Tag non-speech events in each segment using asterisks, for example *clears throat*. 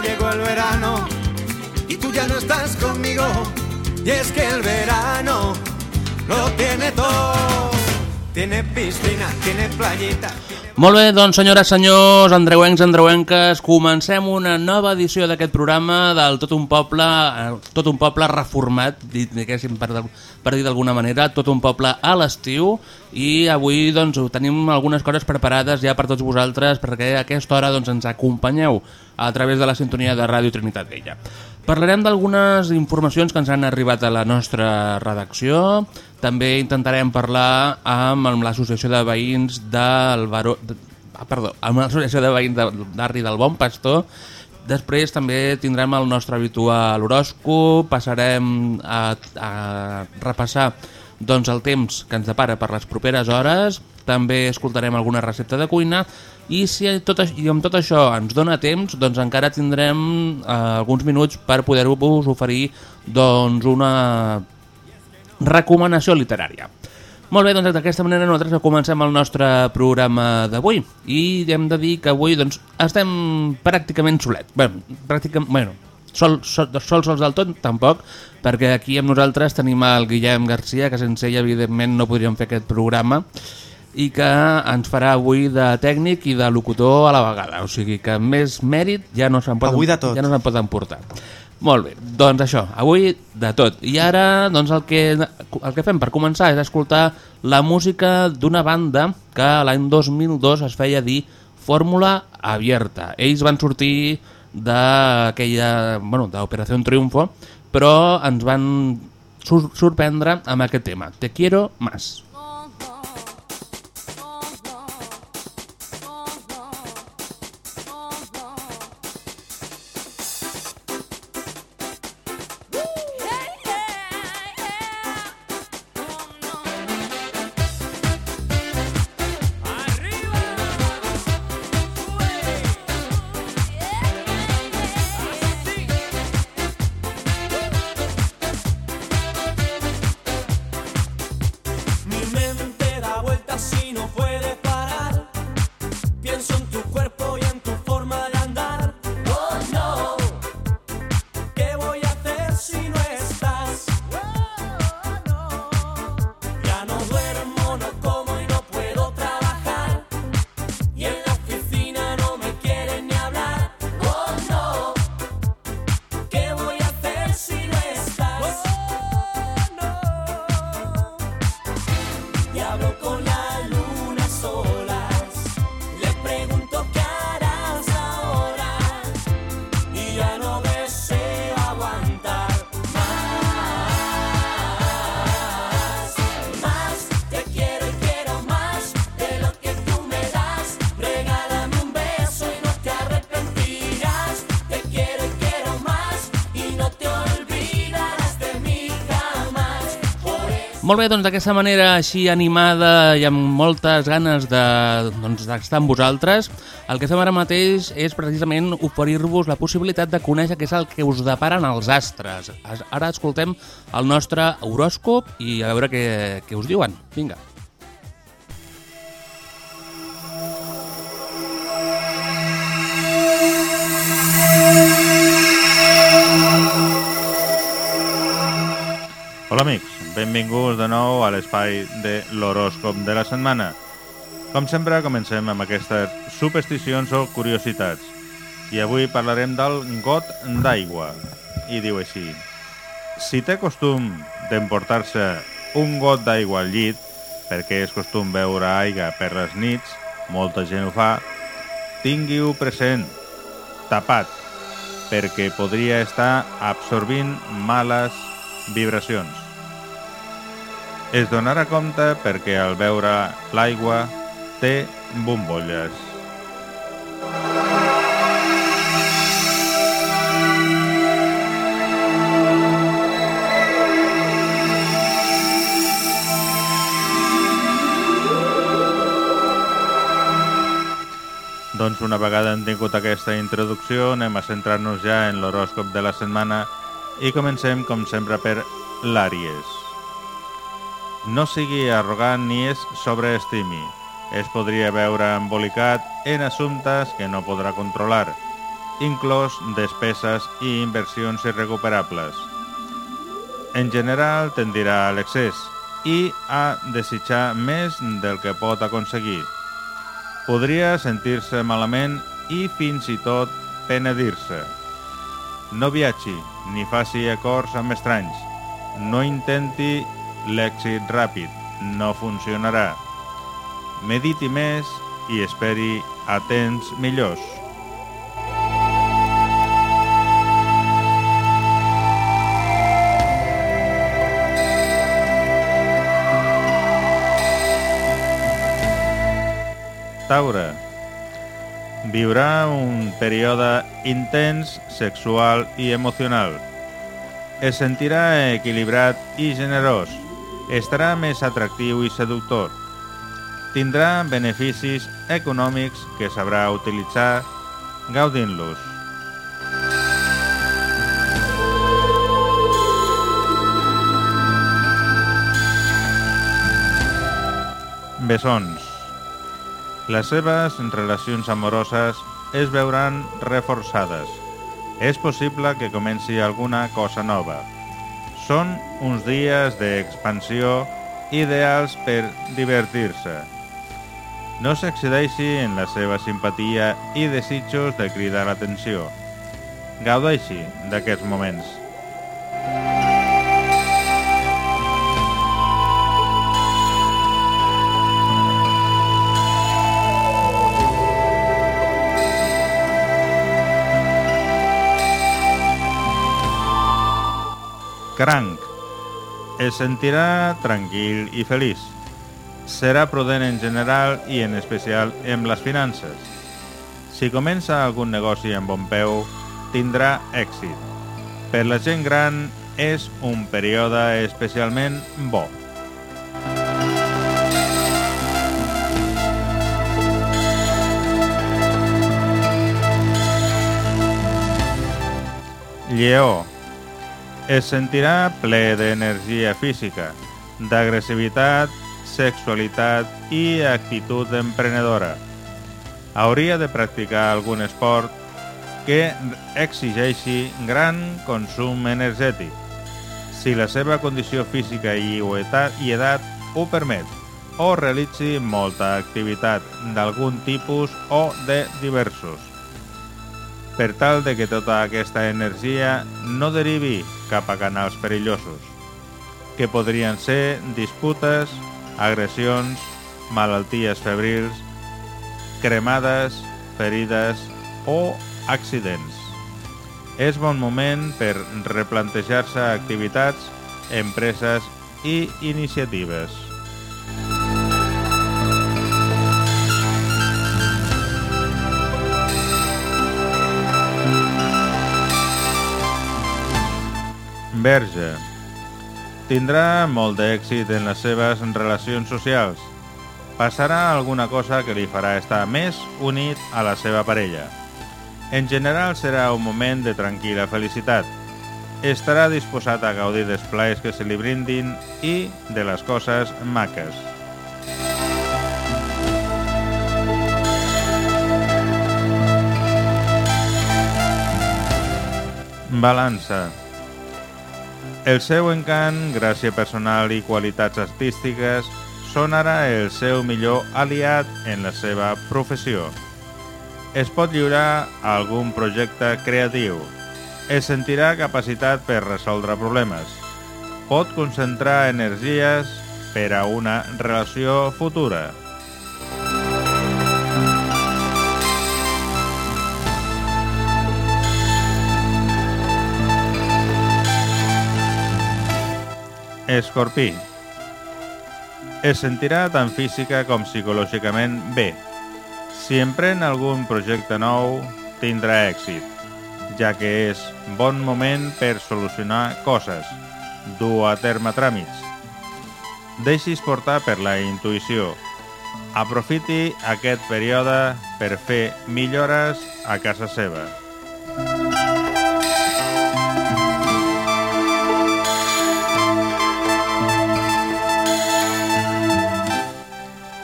llegó el verano. Y tú ya no estás conmigo. Y es que el verano lo tiene todo. Tiene piscina, tiene playita. Molt bé, doncs senyores, senyors, andreuencs, andreuenques, comencem una nova edició d'aquest programa del Tot un Poble, tot un poble reformat, diguéssim per, per dir d'alguna manera, tot un poble a l'estiu i avui doncs tenim algunes coses preparades ja per tots vosaltres perquè a aquesta hora doncs, ens acompanyeu a través de la sintonia de Ràdio Trinitat Vella. Parlarem d'algunes informacions que ens han arribat a la nostra redacció, també intentarem parlar amb l'associació de veïns del Baró... De, ah, perdó, amb l'associació de veïns d'Arri del Bon Pastor. Després també tindrem el nostre habitual horòscop, passarem a, a repassar doncs, el temps que ens depara per les properes hores, també escoltarem alguna recepta de cuina i si tot, i amb tot això ens dona temps, doncs encara tindrem eh, alguns minuts per poder-vos oferir doncs, una recomanació literària. Molt bé, doncs d'aquesta manera nosaltres comencem el nostre programa d'avui i hem de dir que avui doncs, estem pràcticament solet. Bé, pràcticament, bueno, sol, sol, sol sols del tot, tampoc, perquè aquí amb nosaltres tenim el Guillem Garcia, que sense ell evidentment no podríem fer aquest programa, i que ens farà avui de tècnic i de locutor a la vegada. O sigui que més mèrit ja no se'n poden, ja no se'n poden portar. Molt bé, doncs això, avui de tot. I ara doncs el, que, el que fem per començar és escoltar la música d'una banda que l'any 2002 es feia dir Fórmula Abierta. Ells van sortir d'aquella, bueno, d'Operació Triunfo, però ens van sur sorprendre amb aquest tema. Te quiero más. Molt bé, doncs d'aquesta manera així animada i amb moltes ganes d'estar doncs, amb vosaltres, el que fem ara mateix és precisament oferir-vos la possibilitat de conèixer què és el que us deparen els astres. Ara escoltem el nostre horòscop i a veure què, què us diuen. Vinga. Hola amics, benvinguts de nou a l'espai de l'horòscop de la setmana. Com sempre, comencem amb aquestes supersticions o curiositats. I avui parlarem del got d'aigua. I diu així. Si té costum d'emportar-se un got d'aigua al llit, perquè és costum beure aigua per les nits, molta gent ho fa, tingui-ho present, tapat, perquè podria estar absorbint males vibracions. Es donarà compte perquè al veure l'aigua té bombolles. Doncs una vegada hem tingut aquesta introducció, anem a centrar-nos ja en l'horòscop de la setmana i comencem, com sempre, per l'Àries. No sigui arrogant ni es sobreestimi. Es podria veure embolicat en assumptes que no podrà controlar, inclòs despeses i inversions irrecuperables. En general tendirà a l'excés i a desitjar més del que pot aconseguir. Podria sentir-se malament i fins i tot penedir-se. No viatgi ni faci acords amb estranys. No intenti l'èxit ràpid, no funcionarà. Mediti més i esperi a temps millors. Taure. Viurà un període intens sexual i emocional. Es sentirà equilibrat i generós. Estarà més atractiu i seductor. Tindrà beneficis econòmics que sabrà utilitzar gaudint-los. Bessons. Les seves relacions amoroses es veuran reforçades. És possible que comenci alguna cosa nova. Són uns dies d'expansió ideals per divertir-se. No s'excedeixi en la seva simpatia i desitjos de cridar l'atenció. Gaudeixi d'aquests moments. Cranc. Es sentirà tranquil i feliç. Serà prudent en general i en especial en les finances. Si comença algun negoci amb bon peu, tindrà èxit. Per la gent gran és un període especialment bo. Lleó es sentirà ple d'energia física, d'agressivitat, sexualitat i actitud emprenedora. Hauria de practicar algun esport que exigeixi gran consum energètic, si la seva condició física i edat ho permet, o realitzi molta activitat d'algun tipus o de diversos per tal de que tota aquesta energia no derivi cap a canals perillosos, que podrien ser disputes, agressions, malalties febrils, cremades, ferides o accidents. És bon moment per replantejar-se activitats, empreses i iniciatives. Verge. Tindrà molt d'èxit en les seves relacions socials. Passarà alguna cosa que li farà estar més unit a la seva parella. En general serà un moment de tranquil·la felicitat. Estarà disposat a gaudir dels plaers que se li brindin i de les coses maques. Balança. El seu encant, gràcia personal i qualitats artístiques són ara el seu millor aliat en la seva professió. Es pot lliurar a algun projecte creatiu. Es sentirà capacitat per resoldre problemes. Pot concentrar energies per a una relació futura. Escorpí. Es sentirà tant física com psicològicament bé. Si emprèn algun projecte nou, tindrà èxit, ja que és bon moment per solucionar coses, dur a terme tràmits. Deixis portar per la intuïció. aprofiti aquest període per fer millores a casa seva.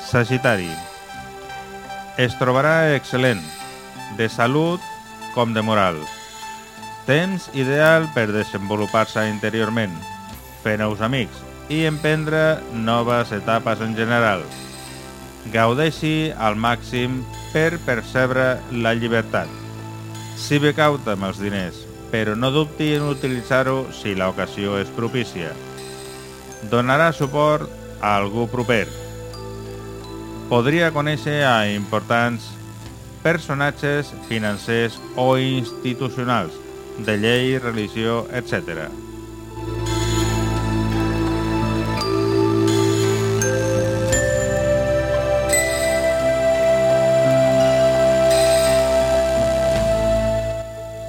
Sagitari. Es trobarà excel·lent, de salut com de moral. Temps ideal per desenvolupar-se interiorment, fer nous amics i emprendre noves etapes en general. Gaudeixi al màxim per percebre la llibertat. Si bé cauta amb els diners, però no dubti en utilitzar-ho si l'ocasió és propícia. Donarà suport a algú proper. Podria conèixer a importants personatges financers o institucionals, de llei, religió, etc.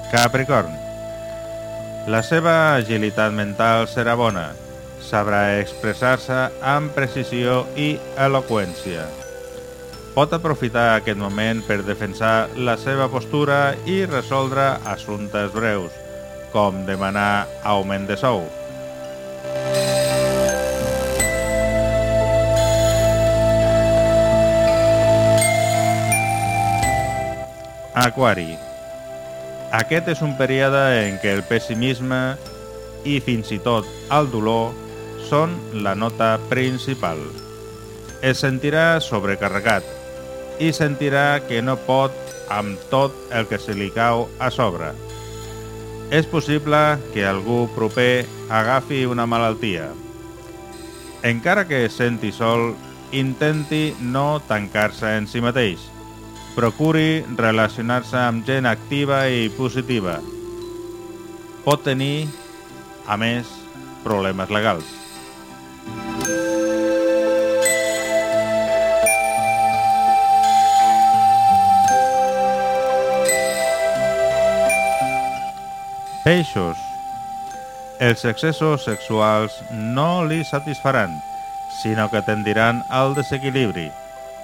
Capricorn. La seva agilitat mental serà bona. Sabrà expressar-se amb precisió i eloqüència. Pot aprofitar aquest moment per defensar la seva postura i resoldre assumptes breus, com demanar augment de sou. Aquari. Aquest és un període en què el pessimisme i fins i tot el dolor són la nota principal. Es sentirà sobrecarregat i sentirà que no pot amb tot el que se li cau a sobre. És possible que algú proper agafi una malaltia. Encara que es senti sol, intenti no tancar-se en si mateix. Procuri relacionar-se amb gent activa i positiva. Pot tenir, a més, problemes legals. Peixos. Els excessos sexuals no li satisfaran, sinó que tendiran al desequilibri,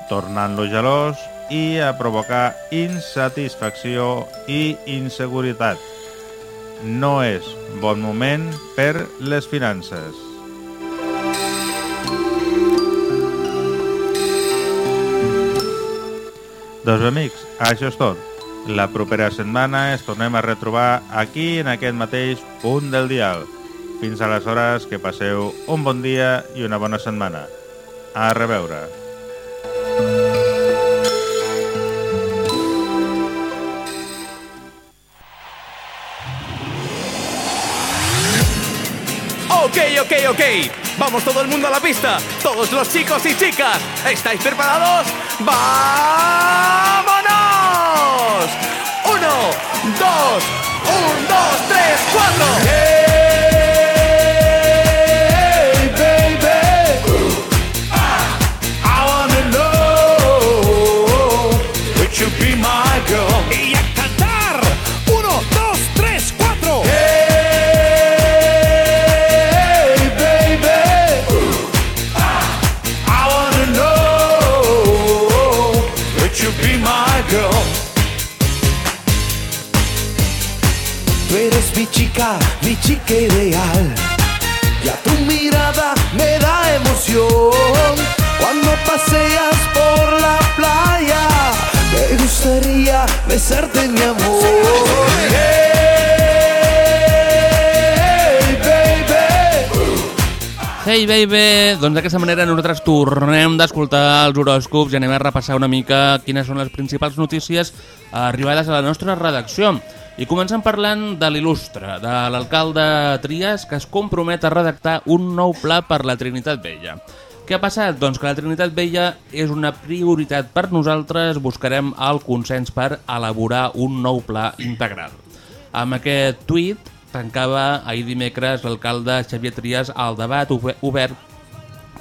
tornant-lo gelós i a provocar insatisfacció i inseguretat. No és bon moment per les finances. Doncs amics, això és tot. La propera setmana es tornem a retrobar aquí en aquest mateix punt del dial. Fins aleshores, que passeu un bon dia i una bona setmana. A reveure. Ok, ok, ok. Vamos todo el mundo a la pista. Todos los chicos y chicas. ¿Estáis preparados? ¡Vámonos! Chica ideal. Ya tu mirada me da emoción. Cuando paseas por la playa, me gustaría besarte mi amor. Hey, baby. Hey baby, doncs d'aquesta manera nosaltres tornem d'escoltar els horòscops i anem a repassar una mica quines són les principals notícies arribades a la nostra redacció. I comencem parlant de l'il·lustre, de l'alcalde Trias, que es compromet a redactar un nou pla per la Trinitat Vella. Què ha passat? Doncs que la Trinitat Vella és una prioritat per nosaltres, buscarem el consens per elaborar un nou pla integral. Amb aquest tuit tancava ahir dimecres l'alcalde Xavier Trias el debat obe- obert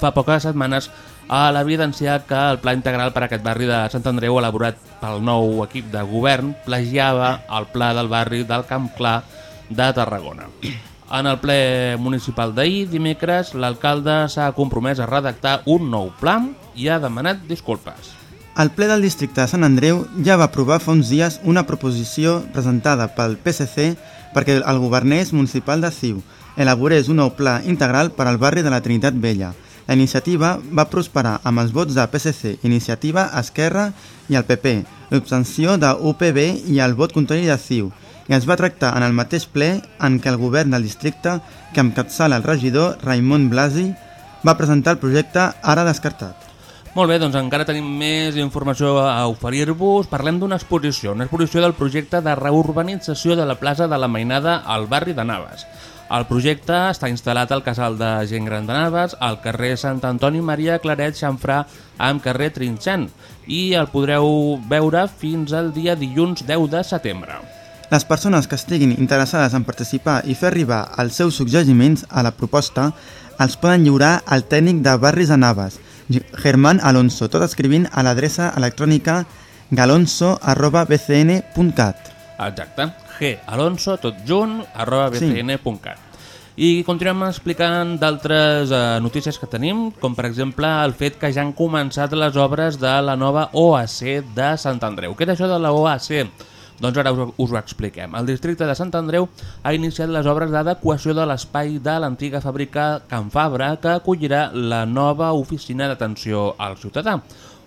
fa poques setmanes a l'evidenciar que el pla integral per a aquest barri de Sant Andreu elaborat pel nou equip de govern plagiava el pla del barri del Camp Clar de Tarragona. En el ple municipal d'ahir, dimecres, l'alcalde s'ha compromès a redactar un nou pla i ha demanat disculpes. El ple del districte de Sant Andreu ja va aprovar fa uns dies una proposició presentada pel PSC perquè el governés municipal de Ciu elaborés un nou pla integral per al barri de la Trinitat Vella. La iniciativa va prosperar amb els vots de PSC, Iniciativa, Esquerra i el PP, l'obtenció de UPB i el vot contrari de CiU, i es va tractar en el mateix ple en què el govern del districte, que encapçala el regidor Raimon Blasi, va presentar el projecte ara descartat. Molt bé, doncs encara tenim més informació a oferir-vos. Parlem d'una exposició, una exposició del projecte de reurbanització de la plaça de la Mainada al barri de Navas. El projecte està instal·lat al casal de gent gran de Navas, al carrer Sant Antoni Maria Claret Xanfrà amb carrer Trinxant i el podreu veure fins al dia dilluns 10 de setembre. Les persones que estiguin interessades en participar i fer arribar els seus suggeriments a la proposta els poden lliurar al tècnic de Barris de Navas, Germán Alonso, tot escrivint a l'adreça electrònica galonso.bcn.cat. Exacte, G, Alonso, tot junt, arroba bcn.cat. I continuem explicant d'altres eh, notícies que tenim, com per exemple el fet que ja han començat les obres de la nova OAC de Sant Andreu. Què és això de la OAC? Doncs ara us, us ho expliquem. El districte de Sant Andreu ha iniciat les obres d'adequació de l'espai de l'antiga fàbrica Can Fabra que acollirà la nova oficina d'atenció al ciutadà.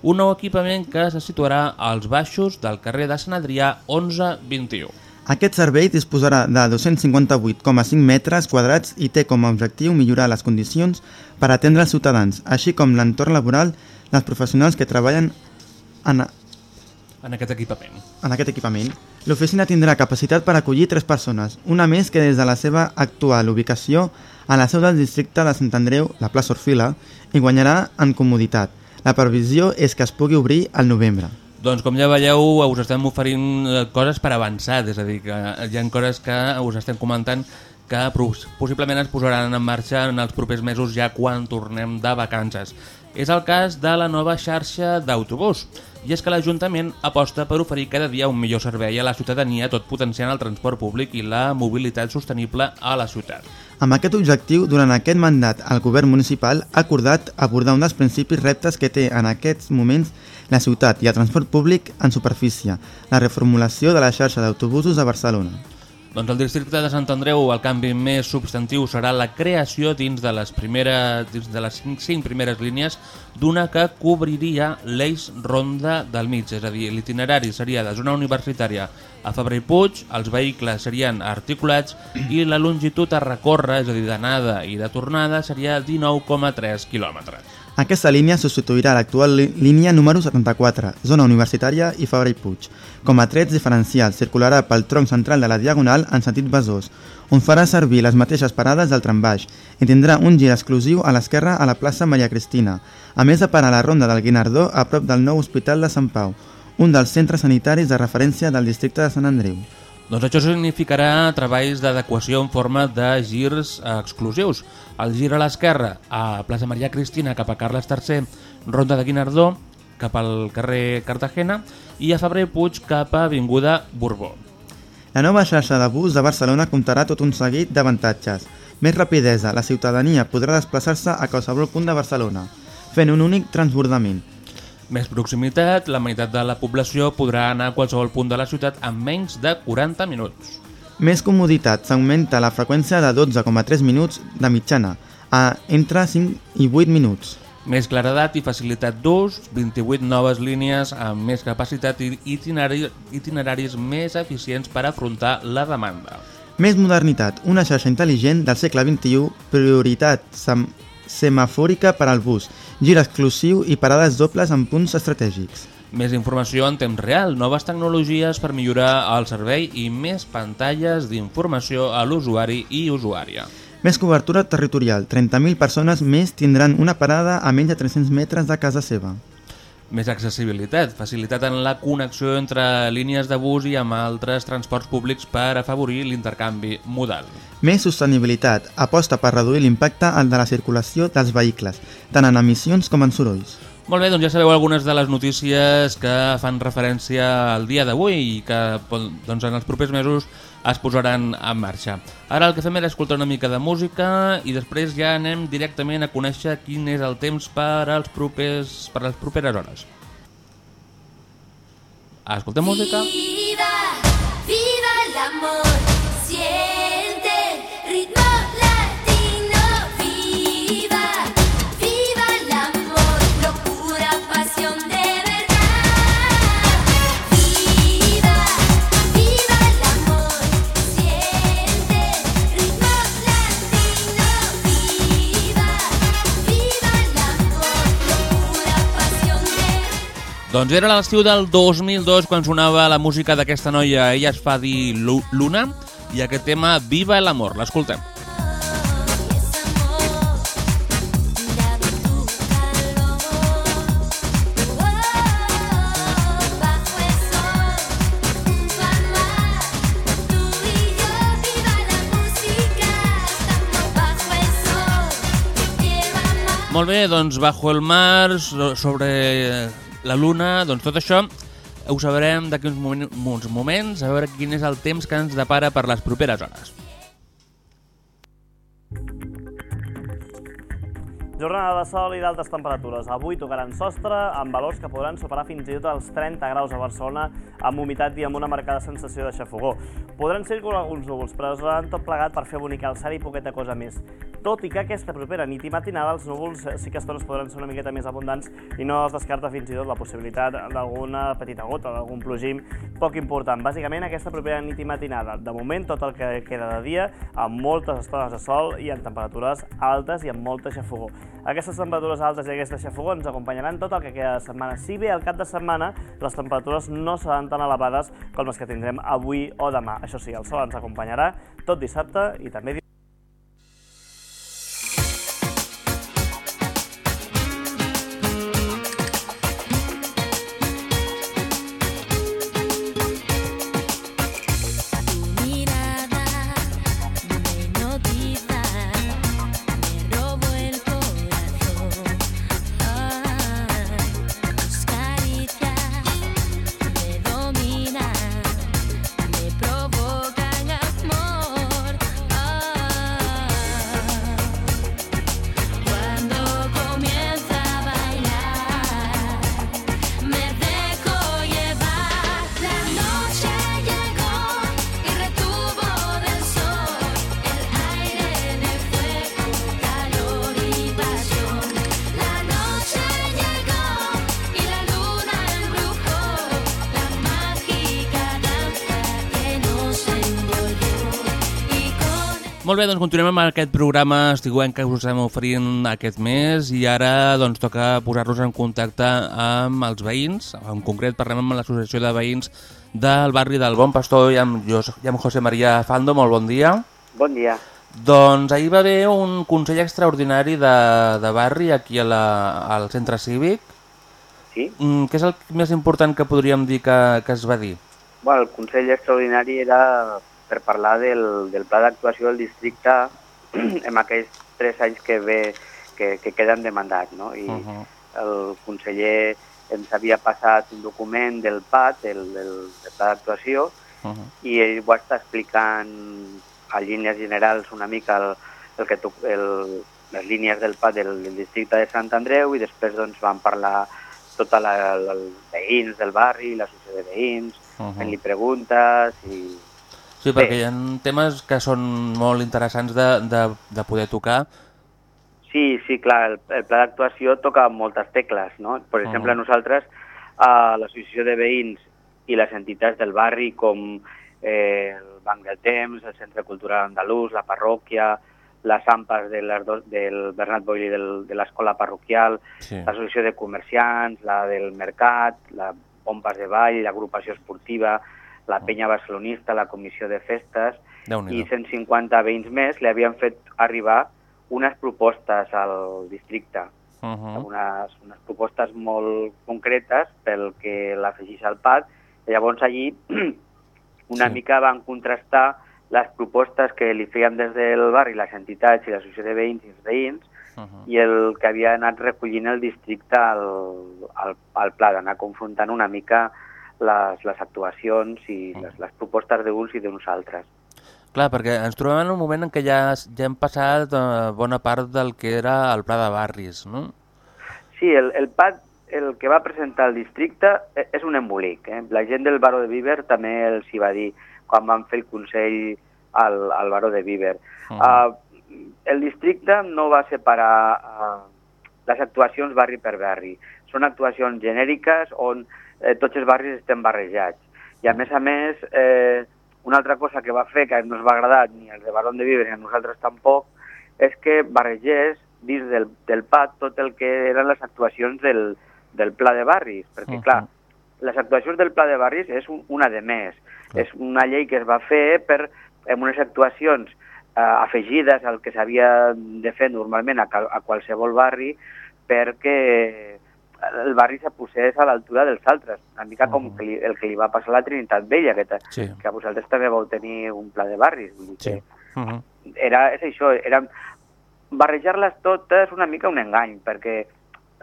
Un nou equipament que se situarà als baixos del carrer de Sant Adrià 1121. Aquest servei disposarà de 258,5 metres quadrats i té com a objectiu millorar les condicions per atendre els ciutadans, així com l'entorn laboral dels professionals que treballen en, En aquest equipament. en aquest equipament. L'oficina tindrà capacitat per acollir tres persones, una més que des de la seva actual ubicació a la seu del districte de Sant Andreu, la plaça Orfila, i guanyarà en comoditat. La previsió és que es pugui obrir al novembre. Doncs com ja veieu, us estem oferint eh, coses per avançar, és a dir, que hi ha coses que us estem comentant que pos- possiblement es posaran en marxa en els propers mesos ja quan tornem de vacances. És el cas de la nova xarxa d'autobús, i és que l'Ajuntament aposta per oferir cada dia un millor servei a la ciutadania, tot potenciant el transport públic i la mobilitat sostenible a la ciutat. Amb aquest objectiu, durant aquest mandat, el govern municipal ha acordat abordar un dels principis reptes que té en aquests moments la ciutat i el transport públic en superfície, la reformulació de la xarxa d'autobusos a Barcelona. Doncs al districte de Sant Andreu el canvi més substantiu serà la creació dins de les primeres dins de les 5, 5 primeres línies d'una que cobriria l'eix ronda del mig, és a dir, l'itinerari seria de zona universitària a Fabra i Puig, els vehicles serien articulats i la longitud a recórrer, és a dir, d'anada i de tornada, seria 19,3 quilòmetres. Aquesta línia substituirà l'actual línia número 74, zona universitària i Fabra i Puig. Com a trets diferencials, circularà pel tronc central de la Diagonal en sentit Besòs, on farà servir les mateixes parades del trambaix i tindrà un gir exclusiu a l'esquerra a la plaça Maria Cristina, a més de parar la ronda del Guinardó a prop del nou Hospital de Sant Pau, un dels centres sanitaris de referència del districte de Sant Andreu. Doncs això significarà treballs d'adequació en forma de girs eh, exclusius. El gir a l'esquerra, a plaça Maria Cristina cap a Carles III, Ronda de Guinardó, cap al carrer Cartagena, i a Fabra i Puig cap a Avinguda Borbó. La nova xarxa de bus de Barcelona comptarà tot un seguit d'avantatges. Més rapidesa, la ciutadania podrà desplaçar-se a qualsevol punt de Barcelona, fent un únic transbordament. Més proximitat, la meitat de la població podrà anar a qualsevol punt de la ciutat en menys de 40 minuts. Més comoditat, s'augmenta la freqüència de 12,3 minuts de mitjana, a entre 5 i 8 minuts. Més claredat i facilitat d'ús, 28 noves línies amb més capacitat i itinerari, itineraris més eficients per afrontar la demanda. Més modernitat, una xarxa intel·ligent del segle XXI, prioritat sem semafòrica per al bus, gir exclusiu i parades dobles en punts estratègics. Més informació en temps real, noves tecnologies per millorar el servei i més pantalles d'informació a l'usuari i usuària. Més cobertura territorial, 30.000 persones més tindran una parada a menys de 300 metres de casa seva. Més accessibilitat, facilitat en la connexió entre línies de bus i amb altres transports públics per afavorir l'intercanvi modal. Més sostenibilitat, aposta per reduir l'impacte de la circulació dels vehicles, tant en emissions com en sorolls. Molt bé, doncs ja sabeu algunes de les notícies que fan referència al dia d'avui i que doncs, en els propers mesos es posaran en marxa. Ara el que fem era escoltar una mica de música i després ja anem directament a conèixer quin és el temps per als propers per les properes hores. Escoltem música? Viva, viva el amor, siente ritmo Doncs era l'estiu del 2002 quan sonava la música d'aquesta noia, ella es fa dir Lu- Luna, i aquest tema Viva el amor, l'escoltem. Molt bé, doncs Bajo el mar, so- sobre la luna, doncs tot això ho sabrem d'aquí uns, momen uns moments, a veure quin és el temps que ens depara per les properes hores. Jornada de sol i d'altes temperatures. Avui tocaran sostre amb valors que podran superar fins i tot els 30 graus a Barcelona amb humitat i amb una marcada sensació de xafogó. Podran circular alguns núvols, però es veuran tot plegat per fer bonicar el cel i poqueta cosa més. Tot i que aquesta propera nit i matinada els núvols eh, sí que estones podran ser una miqueta més abundants i no es descarta fins i tot la possibilitat d'alguna petita gota, d'algun plogim poc important. Bàsicament aquesta propera nit i matinada. De moment tot el que queda de dia amb moltes estones de sol i en temperatures altes i amb molta xafogó. Aquestes temperatures altes i aquesta xafogó ens acompanyaran tot el que queda de setmana. Si bé al cap de setmana les temperatures no seran tan elevades com les que tindrem avui o demà. Això sí, el sol ens acompanyarà tot dissabte i també Tu Molt bé, doncs continuem amb aquest programa estiguent que us estem oferint aquest mes i ara doncs toca posar-nos en contacte amb els veïns. En concret parlem amb l'associació de veïns del barri del Bon Pastor i amb, jo, i amb José María Fando. Molt bon dia. Bon dia. Doncs ahir va haver un Consell Extraordinari de, de barri aquí a la, al centre cívic. Sí? Mm, què és el més important que podríem dir que, que es va dir? Bueno, el Consell Extraordinari era per parlar del, del pla d'actuació del districte *clears throat* en aquests tres anys que, ve, que, que queden de mandat. No? I Uh -huh. el conseller ens havia passat un document del PAT, del, del, del pla d'actuació, Uh -huh. i ell ho està explicant a línies generals una mica el, el que tu, el, les línies del PAT del, del districte de Sant Andreu i després doncs, van parlar tota la, la, els veïns del barri, l'associació de veïns, Uh -huh. fent-li preguntes i... Sí, Bé. perquè hi ha temes que són molt interessants de, de, de poder tocar. Sí, sí, clar, el, el pla d'actuació toca moltes tecles, no? Per exemple, nosaltres, a l'associació de veïns i les entitats del barri com eh, el Banc del Temps, el Centre Cultural Andalús, la parròquia, les AMPAs de les dos, del Bernat Boili del, de l'escola parroquial, Sí. l'associació de comerciants, la del mercat, la Pompas de Vall, l'agrupació esportiva, la penya barcelonista, la comissió de festes, i 150 veïns més li havien fet arribar unes propostes al districte, uh -huh. unes, unes propostes molt concretes pel que l'afegís al PAC. I llavors allí *clears throat* una Sí. mica van contrastar les propostes que li feien des del barri les entitats i l'associació de veïns i els veïns Uh-huh. i el que havia anat recollint el districte al, al, al pla, d'anar confrontant una mica les, les actuacions i les, les propostes d'uns i d'uns altres. Clar, perquè ens trobem en un moment en què ja, ja hem passat eh, bona part del que era el pla de barris, no? Sí, el, el PAD, el que va presentar el districte, eh, és un embolic. Eh? La gent del Baró de Viver també els hi va dir quan van fer el Consell al, al Baró de Viver. Mhm. Uh, el districte no va separar uh, les actuacions barri per barri. Són actuacions genèriques on eh, tots els barris estem barrejats. I a més a més, eh, una altra cosa que va fer que no ens va agradar ni als de Barón de Viver ni a nosaltres tampoc, és que barregés dins del, del PAC tot el que eren les actuacions del, del pla de barris, perquè, Mhm. clar, les actuacions del pla de barris és un, una de més. És una llei que es va fer per amb unes actuacions eh, afegides al que s'havia de fer normalment a, a qualsevol barri perquè el barri se posés a l'altura dels altres, una mica com que li, el que li va passar a la Trinitat Vella, que, Sí. que vosaltres també vau tenir un pla de barris. Vull dir Sí. que Uh -huh. era, és això, era barrejar-les totes una mica un engany, perquè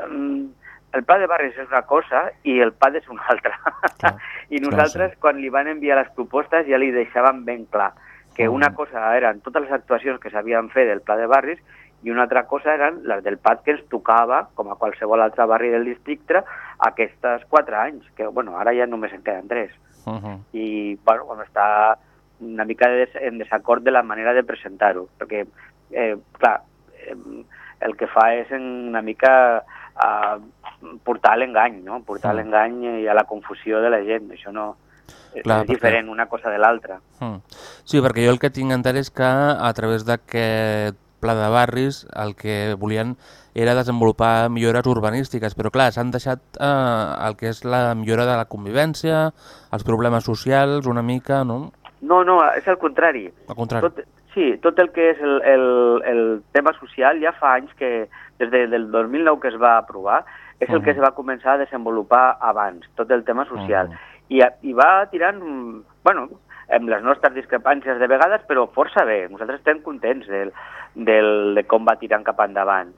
um, el pla de barris és una cosa i el PAD és una altra. Clar. *laughs* I Clar, nosaltres, sí. quan li van enviar les propostes, ja li deixàvem ben clar que una cosa eren totes les actuacions que s'havien fet del pla de barris i una altra cosa eren les del PAD que ens tocava, com a qualsevol altre barri del districte, aquestes quatre anys, que bueno, ara ja només en queden tres Uh -huh. i bueno, bueno, està una mica des en desacord de la manera de presentar-ho, perquè, eh, clar, eh, el que fa és una mica eh, portar a l'engany, no? portar Mm. a l'engany i a la confusió de la gent, això no... és- Clar, és perquè- diferent una cosa de l'altra. Mm. Sí, perquè jo el que tinc entès és que a través d'aquest pla de barris el que volien era desenvolupar millores urbanístiques, però clar, s'han deixat eh, el que és la millora de la convivència, els problemes socials, una mica, no? No, no, és al contrari. Al contrari. Tot, sí, tot el que és el, el, el tema social ja fa anys que, des de, del 2009 que es va aprovar, és el Mhm. que es va començar a desenvolupar abans, tot el tema social. Mhm. I, I va tirant, bueno, amb les nostres discrepàncies de vegades, però força bé. Nosaltres estem contents del, del, de com va tirant cap endavant.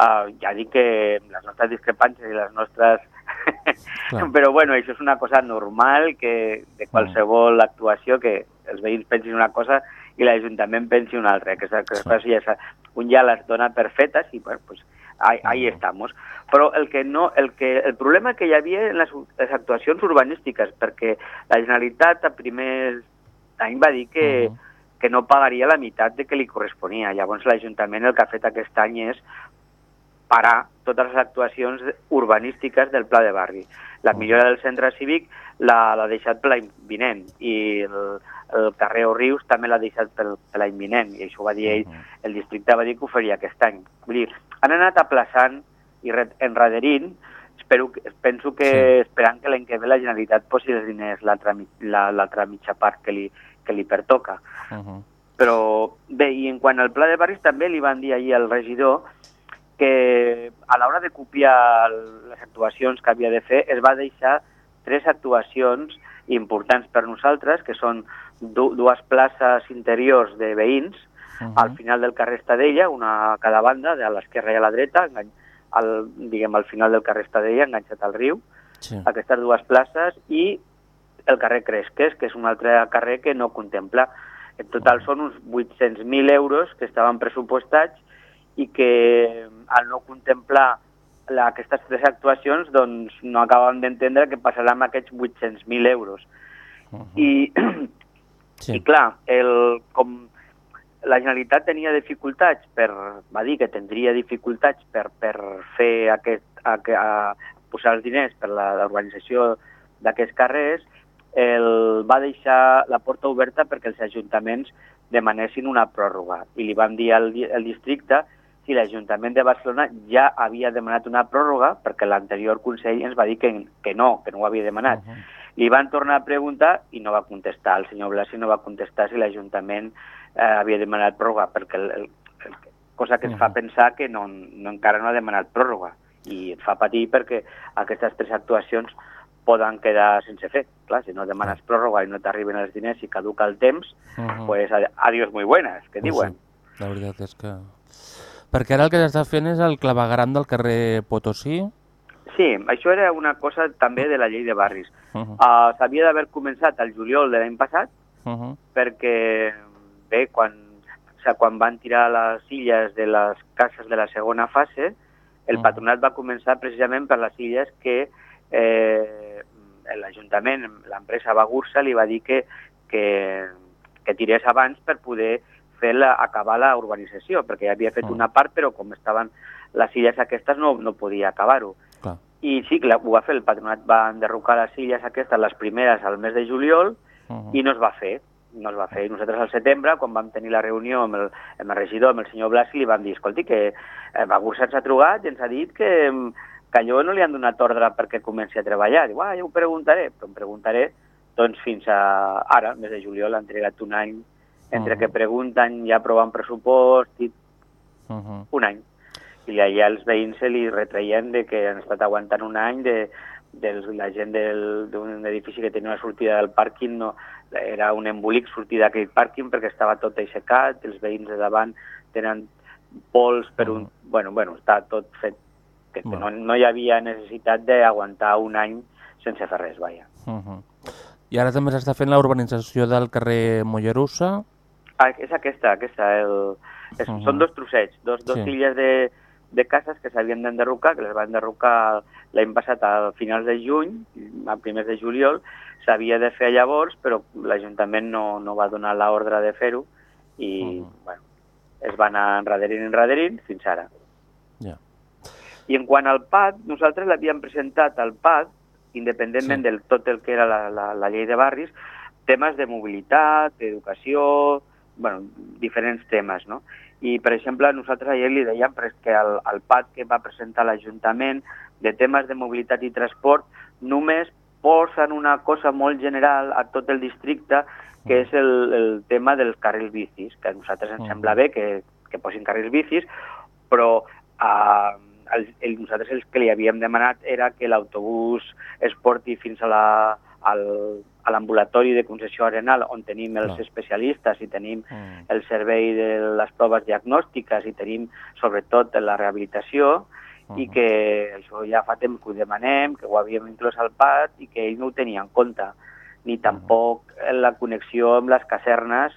Uh, ja dic que les nostres discrepàncies i les nostres... *laughs* Però bueno, això és una cosa normal que de qualsevol actuació que els veïns pensin una cosa i l'Ajuntament pensi una altra, que, que Sí. ja, un ja les dona per fetes i bueno, pues, ahí, ahí Mhm. estamos. Però el que no, el que el problema que hi havia en les, les actuacions urbanístiques, perquè la Generalitat a primers any va dir que, Mhm. que no pagaria la meitat de que li corresponia. Llavors l'Ajuntament el que ha fet aquest any és parar totes les actuacions urbanístiques del pla de barri. La millora del centre cívic l'ha deixat per l'any vinent i el, el carrer Rius també l'ha deixat per, per l'any vinent i això va dir ell, el districte va dir que ho faria aquest any. Vull dir, han anat aplaçant i enraderint, espero, penso que Sí. esperant que l'any que ve la Generalitat posi els diners l'altra mitja part que li, que li pertoca. Uh -huh. Però bé, i en quant al pla de barris també li van dir ahir al regidor que a l'hora de copiar les actuacions que havia de fer es va deixar tres actuacions importants per nosaltres, que són du dues places interiors de veïns, Mhm. al final del carrer Estadella, una a cada banda, de l'esquerra i a la dreta, al, diguem, al final del carrer Estadella, enganxat al riu, Sí. aquestes dues places, i el carrer Cresques, que és un altre carrer que no contempla. En total són uns 800.000 euros que estaven pressupostats i que al no contemplar la, aquestes tres actuacions doncs no acabem d'entendre què passarà amb aquests 800.000 euros. Uh -huh. I, *clears throat* Sí. I clar, el, com la Generalitat tenia dificultats per, va dir que tindria dificultats per, per fer aquest, a, a posar els diners per la- d'aquests carrers, el, va deixar la porta oberta perquè els ajuntaments demanessin una pròrroga. I li van dir al, al districte si l'Ajuntament de Barcelona ja havia demanat una pròrroga, perquè l'anterior Consell ens va dir que, que no, que no ho havia demanat. Uh -huh. Li van tornar a preguntar i no va contestar. El senyor Blasi no va contestar si l'Ajuntament eh, havia demanat pròrroga, perquè el, el, el, cosa que ens fa Mhm. pensar que no, no, encara no ha demanat pròrroga. I et fa patir perquè aquestes tres actuacions poden quedar sense fer. Clar, si no demanes pròrroga i no t'arriben els diners i caduca el temps, Uh -huh. pues ad- adiós muy buenas, que diuen. sí, La veritat és que... Perquè ara el que s'està fent és el clavegram del carrer Potosí. Sí, això era una cosa també de la llei de barris. Uh -huh. Uh, S'havia d'haver començat el juliol de l'any passat Uh -huh. perquè, bé, quan, o sigui, quan van tirar les illes de les cases de la segona fase, el Mm. patronat va començar precisament per les illes que eh, l'Ajuntament, l'empresa Bagursa, li va dir que, que, que tirés abans per poder fer la, acabar la urbanització, perquè ja havia fet Mm. una part, però com estaven les illes aquestes no, no podia acabar-ho. I sí, clar, ho va fer, el patronat va enderrocar les illes aquestes, les primeres al mes de juliol, Uh -huh. i no es va fer. No es va fer. I nosaltres al setembre, quan vam tenir la reunió amb el, amb el regidor, amb el senyor Blasi, li vam dir, escolti, que eh, Bagursa ens ha trucat i ens ha dit que, que allò no li han donat ordre perquè comenci a treballar. Diu, ah, ja ho preguntaré. Però em preguntaré, doncs fins a ara, mes de juliol, han trigat un any entre Mhm. que pregunten, ja aproven pressupost, i Uh -huh. un any. I allà els veïns se li retreien de que han estat aguantant un any de, de la gent del- d'un edifici que tenia una sortida del pàrquing, no, era un embolic sortir d'aquell pàrquing perquè estava tot aixecat, els veïns de davant tenen pols per un... Bueno, bueno, està tot fet, que, que Bueno. no, no hi havia necessitat d'aguantar un any sense fer res, vaja. Uh -huh. I ara també s'està fent la urbanització del carrer Mollerussa. Ah, és aquesta, aquesta. El, és, Mhm. Són dos trossets, dos, dos Sí. illes de, de cases que s'havien d'enderrocar, que les van enderrocar l'any passat a finals de juny, a primers de juliol, s'havia de fer llavors, però l'Ajuntament no, no va donar l'ordre de fer-ho i, Mhm. bueno, es va anar enraderint, enraderint, fins ara. I en quant al PAD, nosaltres l'havíem presentat al PAD, independentment Sí. del tot el que era la, la, la llei de barris, temes de mobilitat, d'educació, bueno, diferents temes, no? I, per exemple, nosaltres ahir li dèiem que el, el PAD que va presentar l'Ajuntament de temes de mobilitat i transport només posen una cosa molt general a tot el districte, que és el, el tema dels carrils bicis, que a nosaltres ens Mm. sembla bé que, que posin carrils bicis, però eh, el, el, nosaltres el que li havíem demanat era que l'autobús es porti fins a la, al, a l'ambulatori de concessió arenal on tenim els Clar. especialistes i tenim Mm. el servei de les proves diagnòstiques i tenim sobretot la rehabilitació i Mhm. que això ja fa temps que ho demanem, que ho havíem inclòs al PAT i que ell no ho tenia en compte, ni tampoc la connexió amb les casernes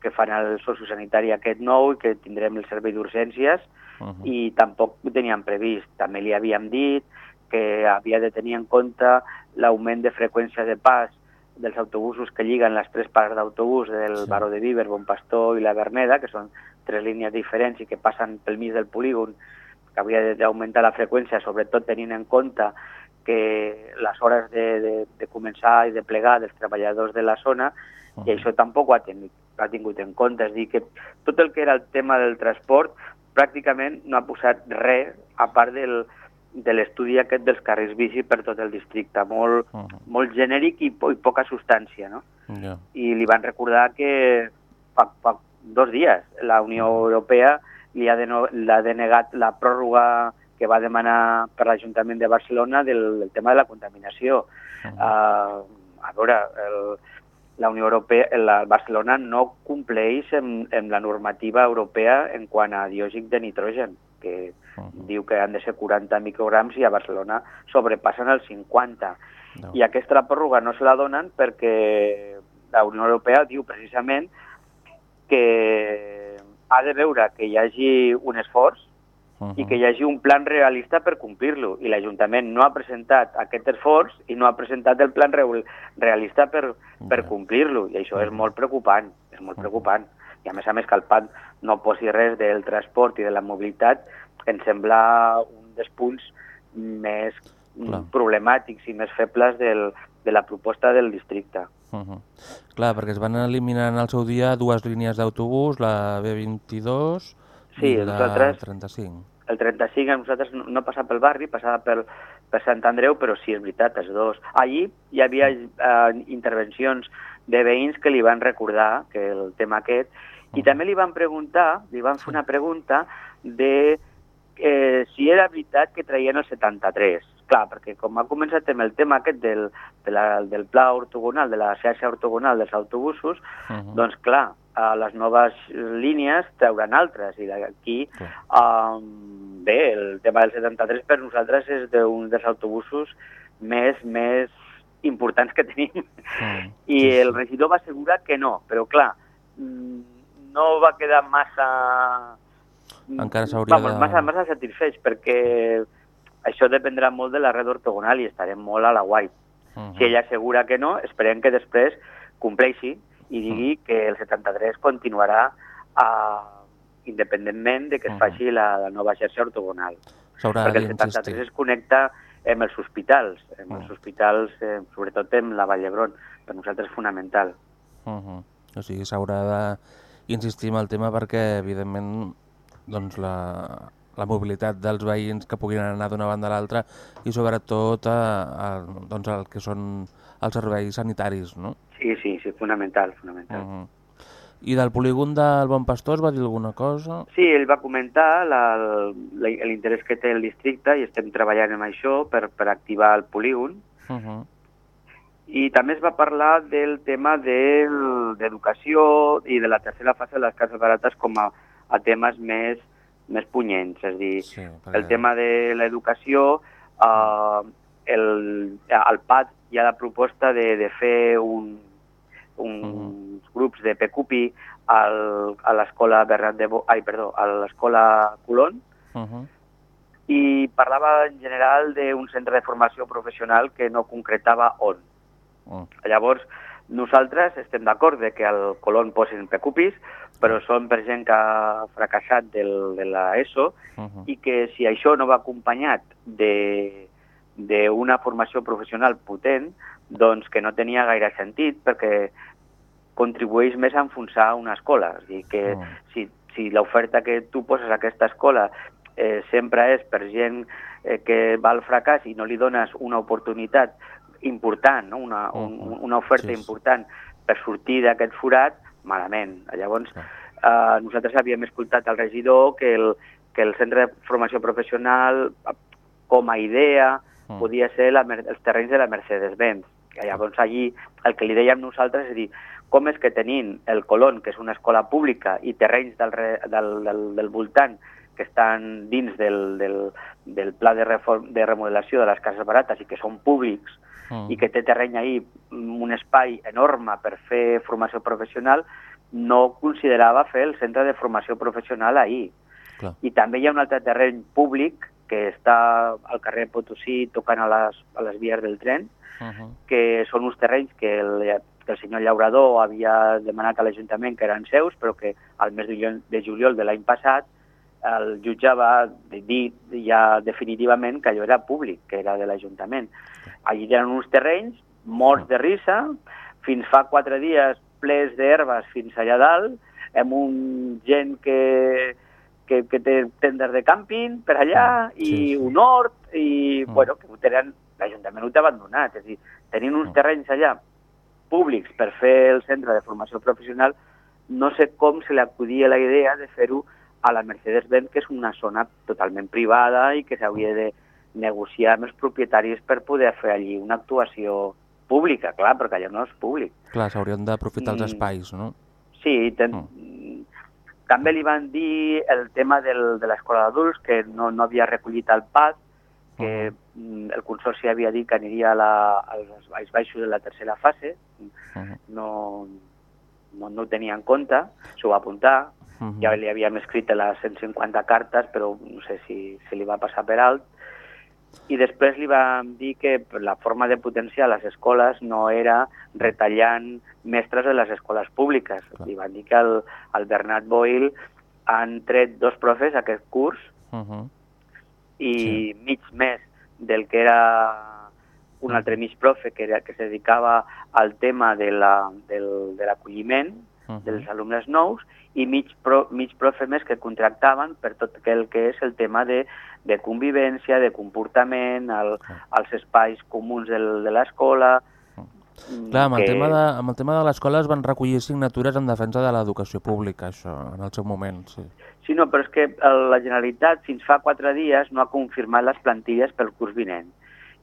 que fan el sociosanitari aquest nou i que tindrem el servei d'urgències Uh -huh. i tampoc ho teníem previst. També li havíem dit que havia de tenir en compte l'augment de freqüència de pas dels autobusos que lliguen les tres parts d'autobús del Sí. Baró de Viver, Bon Pastor i la Verneda, que són tres línies diferents i que passen pel mig del polígon, que havia de- d'augmentar la freqüència, sobretot tenint en compte que les hores de, de, de començar i de plegar dels treballadors de la zona, Uh i això tampoc ho ha tingut, ha tingut en compte. És dir, que tot el que era el tema del transport pràcticament no ha posat res a part del, de l'estudi aquest dels carrers bici per tot el districte, molt, Uh -huh. molt genèric i, po i poca substància, no? Ja. I li van recordar que fa, fa dos dies la Unió Europea li ha, deno, l'ha denegat la pròrroga que va demanar per l'Ajuntament de Barcelona del, del tema de la contaminació. Uh -huh. Uh, a veure, el, la Unió Europea, la Barcelona no compleix amb, amb la normativa europea en quant a diòxic de nitrogen, que Uh -huh. diu que han de ser 40 micrograms i a Barcelona sobrepassen els 50. No. I aquesta pròrroga no se la donen perquè la Unió Europea diu precisament que ha de veure que hi hagi un esforç Uh i que hi hagi un plan realista per complir-lo. I l'Ajuntament no ha presentat aquest esforç i no ha presentat el plan re realista per, per complir-lo. I això és molt preocupant, és molt preocupant. I a més a més que el PAN no posi res del transport i de la mobilitat em sembla un dels punts més Clar. problemàtics i més febles del, de la proposta del districte. Uh -huh. Clar, perquè es van eliminar en el seu dia dues línies d'autobús, la B22 Sí, i la nosaltres- 35. El 35 a nosaltres no, no passava pel barri, passava per, per Sant Andreu, però sí, és veritat, els dos. Allí hi havia eh, intervencions de veïns que li van recordar que el tema aquest, i també li van preguntar, li van fer una pregunta de eh, si era veritat que traien el 73. Clar, perquè com ha començat amb el tema aquest del, de la, del pla ortogonal, de la xarxa ortogonal dels autobusos, Uh -huh. doncs clar, a les noves línies trauran altres. I aquí, um, bé, el tema del 73 per nosaltres és d'un dels autobusos més, més importants que tenim. Mm. I el regidor va assegurar que no, però clar, mm, no va quedar massa... Encara s'hauria de- Massa, massa satisfets, perquè això dependrà molt de la red ortogonal i estarem molt a la guai. Mhm. Si ella assegura que no, esperem que després compleixi i digui que el 73 continuarà uh, independentment de que es Mhm. faci la, la nova xarxa ortogonal. Perquè el d'insistir. 73 es connecta amb els hospitals, amb els Mm. hospitals, eh, sobretot amb la Vall d'Hebron. Per nosaltres és fonamental. Uh -huh. O sigui, s'haurà d'insistir en el tema perquè, evidentment, doncs la, la mobilitat dels veïns que puguin anar d'una banda a l'altra i sobretot a, a, doncs el que són els serveis sanitaris, no? Sí, sí, sí, fonamental, fonamental. Uh -huh. I del polígon del Bon Pastor es va dir alguna cosa? Sí, ell va comentar l'interès que té el districte i estem treballant en això per, per activar el polígon. Uh -huh. I també es va parlar del tema d'educació i de la tercera fase de les cases barates com a, a temes més, més punyents. És a dir, Sí, el tema de l'educació, eh, el, al PAD hi ha la proposta de, de fer un, uns grups de PQPI al, a l'escola Bernat de Bo, ai, perdó, a l'escola Colón, Uh -huh. i parlava en general d'un centre de formació professional que no concretava on. Uh Llavors, nosaltres estem d'acord de que al Colón posin PQPIs, però són per gent que ha fracassat del, de la ESO -huh. i que si això no va acompanyat de d'una formació professional potent, doncs que no tenia gaire sentit perquè contribueix més a enfonsar una escola. És dir, que Mm. si, si l'oferta que tu poses a aquesta escola eh, sempre és per gent eh, que va al fracàs i no li dones una oportunitat important, no? una, un, Mhm. una oferta Sí, sí. important per sortir d'aquest forat, malament. Llavors, eh, nosaltres havíem escoltat al regidor que el, que el centre de formació professional, com a idea, Mm. podia ser la, els terrenys de la Mercedes-Benz. Llavors allí el que li dèiem nosaltres és dir, com és que tenint el Colón, que és una escola pública, i terrenys del, del, del, del voltant que estan dins del, del, del pla de, reform, de remodelació de les cases barates i que són públics, Mm. i que té terreny ahí, mm, un espai enorme per fer formació professional, no considerava fer el centre de formació professional ahí. Clar. I també hi ha un altre terreny públic que està al carrer Potosí tocant a les, a les vies del tren, Uh -huh. que són uns terrenys que el, que el senyor Llaurador havia demanat a l'Ajuntament que eren seus, però que al mes de, juliol de l'any passat el jutge va dir ja definitivament que allò era públic, que era de l'Ajuntament. Allí eren uns terrenys morts de risa, fins fa quatre dies plens d'herbes fins allà dalt, amb un gent que, que, que té tendes de càmping per allà, Sí, i sí. un hort, i Mm. bueno, que ho tenen, l'Ajuntament ho té abandonat. És a dir, tenint uns terrenys allà públics per fer el centre de formació professional, no sé com se li acudia la idea de fer-ho a la Mercedes-Benz, que és una zona totalment privada i que s'hauria de negociar amb els propietaris per poder fer allí una actuació pública, clar, perquè allò no és públic. Clar, s'haurien d'aprofitar els Mm. espais, no? Sí, ten... també li van dir el tema del, de l'escola d'adults, que no, no havia recollit el PAD, que mm, el Consorci havia dit que aniria a la, als baix baixos de la tercera fase, -huh. no, no, no ho tenia en compte, s'ho va apuntar, Uh -huh. ja li havíem escrit les 150 cartes, però no sé si, si li va passar per alt. I després li vam dir que la forma de potenciar les escoles no era retallant mestres de les escoles públiques. Clar. Li van dir que el, el Bernat Boil han tret dos profes aquest curs Uh -huh. i Sí. mig més del que era un altre mig profe que, era, que se dedicava al tema de la- del- de l'acolliment Uh -huh. dels alumnes nous i mig, pro, mig profe més que contractaven per tot el que és el tema de, de convivència, de comportament, el, els espais comuns del, de l'escola... mm, Clar, amb el, que- tema de, amb el tema de l'escola es van recollir signatures en defensa de l'educació pública, això, en el seu moment, sí. Sí, no, però és que eh, la Generalitat fins fa quatre dies no ha confirmat les plantilles pel curs vinent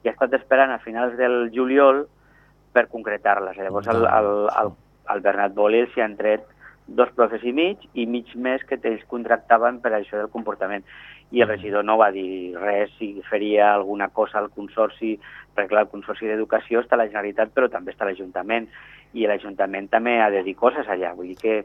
i ha estat esperant a finals del juliol per concretar-les. Llavors el, el, el, el Bernat Bolí s'hi han tret dos profes i mig i mig més que ells contractaven per això del comportament. I el regidor no va dir res si faria alguna cosa al consorci, perquè clar, el consorci d'educació està a la Generalitat però també està a l'Ajuntament i l'Ajuntament també ha de dir coses allà. Vull dir que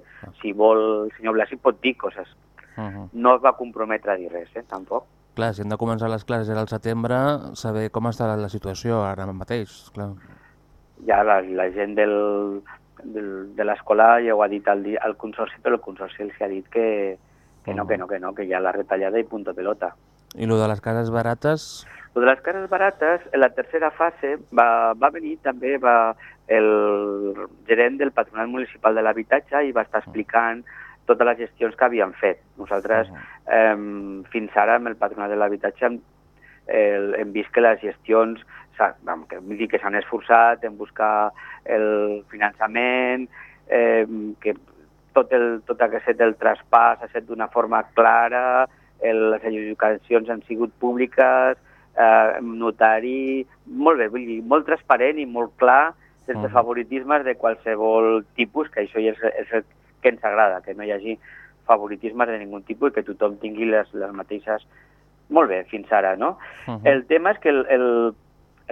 si vol el senyor Blasi pot dir coses. Uh -huh. No es va comprometre a dir res, eh, tampoc. Clar, si hem de començar les classes ara al setembre, saber com està la situació ara mateix, clar. ja la, la gent del, de l'escola ja ho ha dit al, consorci, però el consorci els ha dit que, que no, que no, que no, que ja la retallada i punto pelota. I lo de les cases barates, Lo de les cases barates, en la tercera fase va, va venir també va, el gerent del Patronat Municipal de l'Habitatge i va estar explicant totes les gestions que havien fet. Nosaltres, eh, fins ara, amb el Patronat de l'Habitatge, hem, eh, hem vist que les gestions vull dir que s'han esforçat en buscar el finançament, eh, que tot, el, tot aquest del traspàs ha estat d'una forma clara, el, les adjudicacions han sigut públiques, eh, notari, molt bé, vull dir, molt transparent i molt clar, sense favoritismes de qualsevol tipus, que això ja és, és el que ens agrada, que no hi hagi favoritismes de ningun tipus i que tothom tingui les, les mateixes... Molt bé, fins ara, no? Mhm. El tema és que el, el,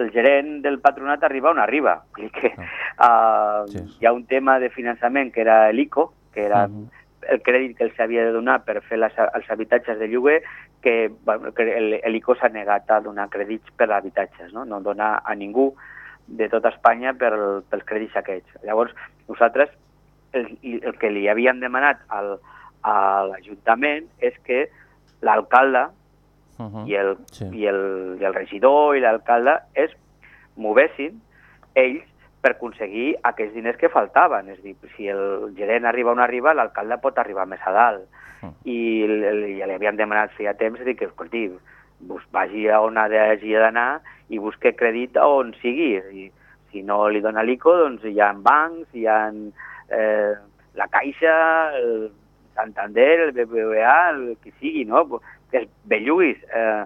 el gerent del patronat arriba on arriba. Dir que uh, Sí. hi ha un tema de finançament que era l'ICO, que era Mhm. el crèdit que els havia de donar per fer les, els habitatges de lloguer, que, bueno, que l'ICO s'ha negat a donar crèdits per a habitatges, no? no dona a ningú de tota Espanya per, pels crèdits aquests. Llavors, nosaltres el, el que li havíem demanat al, a l'Ajuntament és que l'alcalde uh -huh. i, el, Sí. i, el, i el regidor i l'alcalde es movessin ells per aconseguir aquests diners que faltaven. És dir, si el gerent arriba on arriba, l'alcalde pot arribar més a dalt. Mm. I el- el- ja li havíem demanat feia temps és dir, que, escolti, bus, vagi a on ha d'hagi d'anar i busque crèdit on sigui. És dir, si no li dona l'ICO, doncs hi ha bancs, hi ha eh, la Caixa, el Santander, el BBVA, el que sigui, no? Que es belluguis, eh,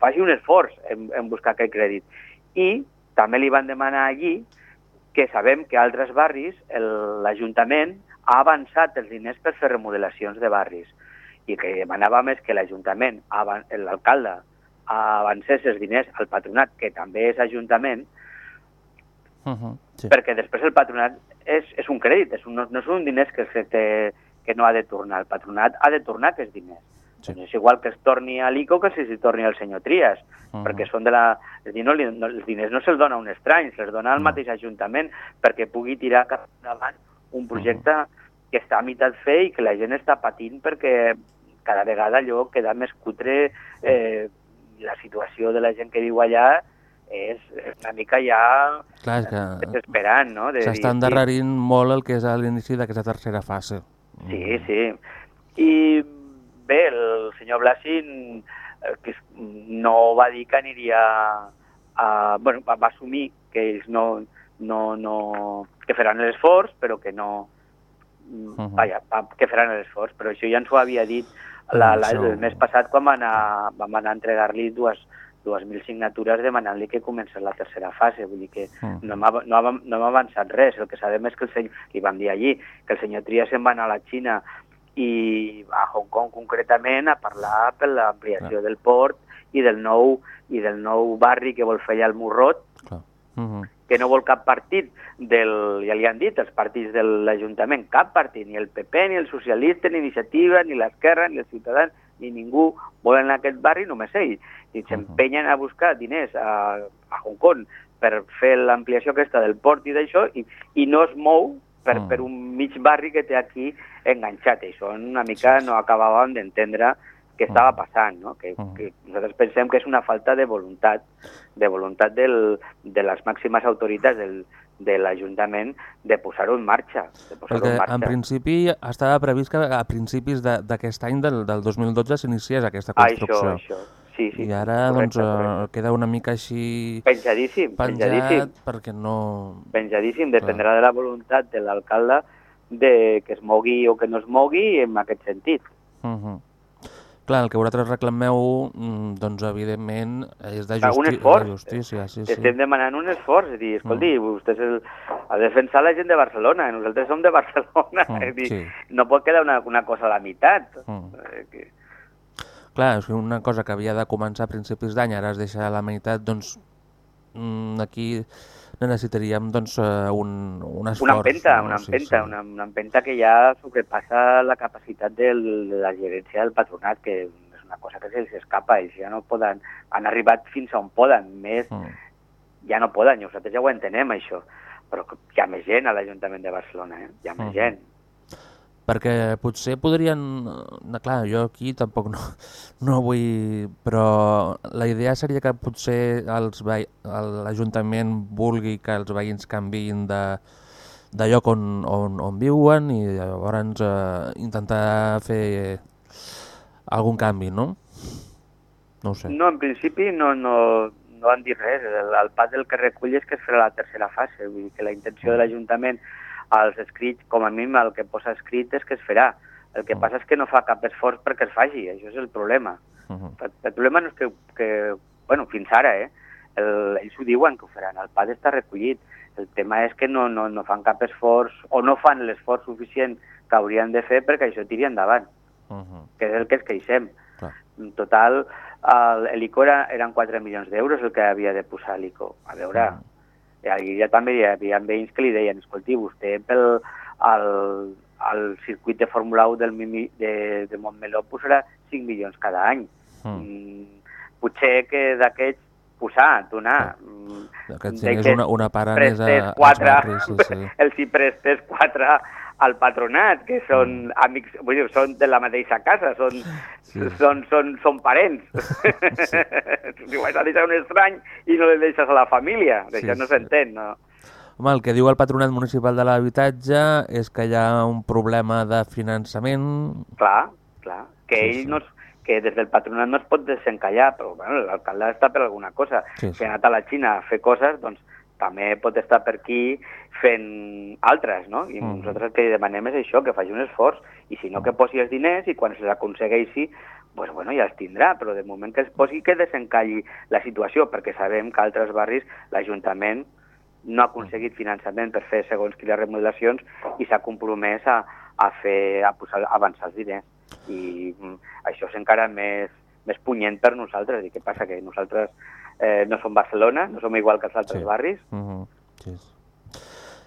faci un esforç en, en buscar aquest crèdit. I també li van demanar allí que sabem que altres barris el- l'Ajuntament ha avançat els diners per fer remodelacions de barris i que demanàvem és que l'Ajuntament, l'alcalde, avancés els diners al patronat, que també és Ajuntament, Uh -huh. sí. perquè després el patronat és, és un crèdit, és un, no, no són diners que, té, que no ha de tornar. El patronat ha de tornar aquests diners. Sí. Sí. Doncs és igual que es torni a l'ICO que si s'hi torni al senyor Trias, uh. -huh. perquè són de la... És dir, no, li, no, els diners no se'ls dona a un estrany, se'ls dona al No. mateix ajuntament perquè pugui tirar cap endavant un projecte uh -huh. que està a mitat fer i que la gent està patint perquè cada vegada allò queda més cutre eh, la situació de la gent que viu allà és una mica ja Clar, és que desesperant, no? De s'està sí, endarrerint molt el que és l'inici d'aquesta tercera fase. Sí, sí. I bé, el senyor Blasi eh, que no va dir que aniria a... Bueno, va, va assumir que ells no, no, no, que faran l'esforç, però que no... Mhm. Uh -huh. Vaja, va- que faran l'esforç, però això ja ens ho havia dit la, la, Això- el mes passat quan vam anar, vam anar a entregar-li dues 2.000 signatures demanant-li que comencés la tercera fase, vull dir que Mm. no hem, no, hem, no hem avançat res, el que sabem és que el senyor, li vam dir allí, que el senyor Trias se'n va anar a la Xina i a Hong Kong concretament a parlar per l'ampliació del port i del nou i del nou barri que vol fer allà al Morrot, Clar. Uh -huh. que no vol cap partit del, ja li han dit, els partits de l'Ajuntament, cap partit, ni el PP, ni el Socialista, ni Iniciativa, ni l'Esquerra, ni els Ciutadans, ni ningú volen aquest barri, només ells. I s'empenyen a buscar diners a, a Hong Kong per fer l'ampliació aquesta del port i d'això, i, i no es mou per, Mm. per un mig barri que té aquí enganxat. I això una mica no acabàvem d'entendre què estava passant, no? que, Mm. que nosaltres pensem que és una falta de voluntat de voluntat del, de les màximes autoritats del, de l'Ajuntament de posar-ho en marxa. De posar-ho Perquè en marxa. en principi estava previst que a principis de- d'aquest any, del, del 2012, s'iniciés aquesta Ah, això, construcció. això. Sí, sí. I ara correcte, doncs, eh, correcte. queda una mica així Penjadíssim, penjat penjadíssim. perquè no... Penjadíssim, dependrà de la voluntat de l'alcalde de que es mogui o que no es mogui en aquest sentit. Uh -huh. Clar, el que vosaltres reclameu, mm, doncs evidentment, és de, Clar, un justi esforç. de justícia. Sí, sí. Estem demanant un esforç, és a dir, escolti, vostè és el, de defensar la gent de Barcelona, nosaltres som de Barcelona, Mm, és a dir, sí. no pot quedar una, una cosa a la meitat. Mm. Eh, que- Clar, és una cosa que havia de començar a principis d'any, ara es deixa a la meitat, doncs mm, aquí necessitaríem doncs, eh, un, un esforç. Una empenta, no? una Sí, empenta, sí. Una, una empenta que ja sobrepassa la capacitat del, de la gerència del patronat, que és una cosa que se'ls escapa, ells ja no poden, han arribat fins on poden, més Mm. ja no poden, nosaltres ja ho entenem, això, però hi ha més gent a l'Ajuntament de Barcelona, eh? hi ha més Mhm. gent. Perquè potser podrien... Clar, jo aquí tampoc no, no vull... Però la idea seria que potser l'Ajuntament vulgui que els veïns canviïn de, de lloc on, on, on viuen i llavors eh, intentar fer algun canvi, no? No sé. No, en principi no, no, no han dit res. El, el pas del que recull és que es farà la tercera fase. Vull dir que la intenció de l'Ajuntament als escrits, com a mínim el que posa escrit és que es farà. El que passa és que no fa cap esforç perquè es faci, això és el problema. Uh -huh. El, problema no és que, que bueno, fins ara, eh? El, ells ho diuen que ho faran, el pas està recollit. El tema és que no, no, no fan cap esforç o no fan l'esforç suficient que haurien de fer perquè això tiri endavant, Uh -huh. que és el que es queixem. Clar. En total, el, el ICO era, eren 4 milions d'euros el que havia de posar l'ICO. A veure, Mm. Allà ja també hi havia veïns que li deien, escolti, vostè pel el, el circuit de Fórmula 1 del de, de Montmeló posarà 5 milions cada any. Mm. Mm, potser que d'aquests posar, donar... Mm, és que una, una part més prestés a, als quatre, barris, sí, sí. *laughs* els hi prestés quatre al patronat, que són Mm. amics, vull dir, són de la mateixa casa, són, Sí. són, són, són parents. si *laughs* vas a deixar un estrany i no li deixes a la família, Sí, això no sí. s'entén, no? Home, el que diu el Patronat Municipal de l'Habitatge és que hi ha un problema de finançament... Clar, clar, que Sí, ell sí. no es, que des del patronat no es pot desencallar, però bueno, l'alcalde està per alguna cosa. Sí, sí. Si ha anat a la Xina a fer coses, doncs també pot estar per aquí fent altres, no? I Mm. nosaltres el que demanem és això, que faci un esforç, i si no que posi els diners i quan se l'aconsegueixi, pues bueno, ja els tindrà, però de moment que es posi que desencalli la situació, perquè sabem que a altres barris l'Ajuntament no ha aconseguit finançament per fer segons quines remodelacions i s'ha compromès a, a fer a, posar, a avançar els diners. I mm, això és encara més, més punyent per nosaltres. I què passa? Que nosaltres eh, no som Barcelona, no som igual que els altres Sí. barris. Uh -huh. sí, sí.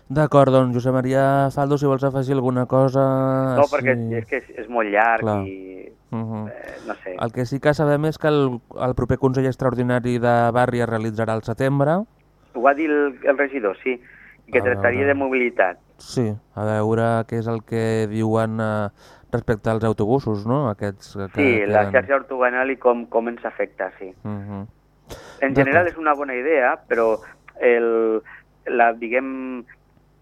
D'acord, doncs, Josep Maria Faldo, si vols afegir alguna cosa... No, perquè Ah, sí. és que és, és molt llarg Clar. i Uh -huh. eh, no sé. El que sí que sabem és que el, el proper Consell Extraordinari de Barri es realitzarà al setembre. Ho va dir el, el regidor, sí, que A tractaria veure. de mobilitat. Sí, a veure què és el que diuen eh, respecte als autobusos, no? Aquests que Sí, la queden- xarxa ortogonal i com, com ens afecta, sí. Uh -huh. En general és una bona idea, però el, la, diguem,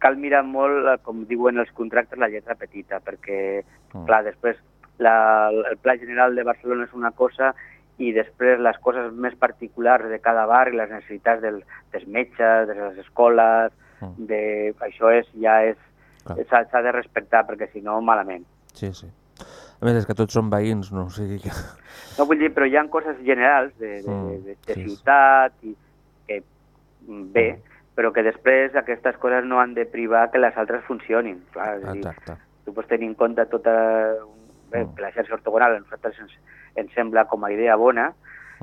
cal mirar molt, com diuen els contractes, la lletra petita, perquè, Mm. clar, després la, el Pla General de Barcelona és una cosa i després les coses més particulars de cada barri, les necessitats del, dels metges, de les escoles, Mm. de, això és, ja és, s'ha de respectar, perquè si no, malament. Sí, sí. A més, és que tots són veïns, no? O sigui que... No vull dir, però hi ha coses generals de, de, Mm, de, de, de sí, ciutat i que mm, bé, però que després aquestes coses no han de privar que les altres funcionin. Clar, és dir, tu pots tenir en compte tota... Bé, Mm. que la xarxa ortogonal a nosaltres ens, ens sembla com a idea bona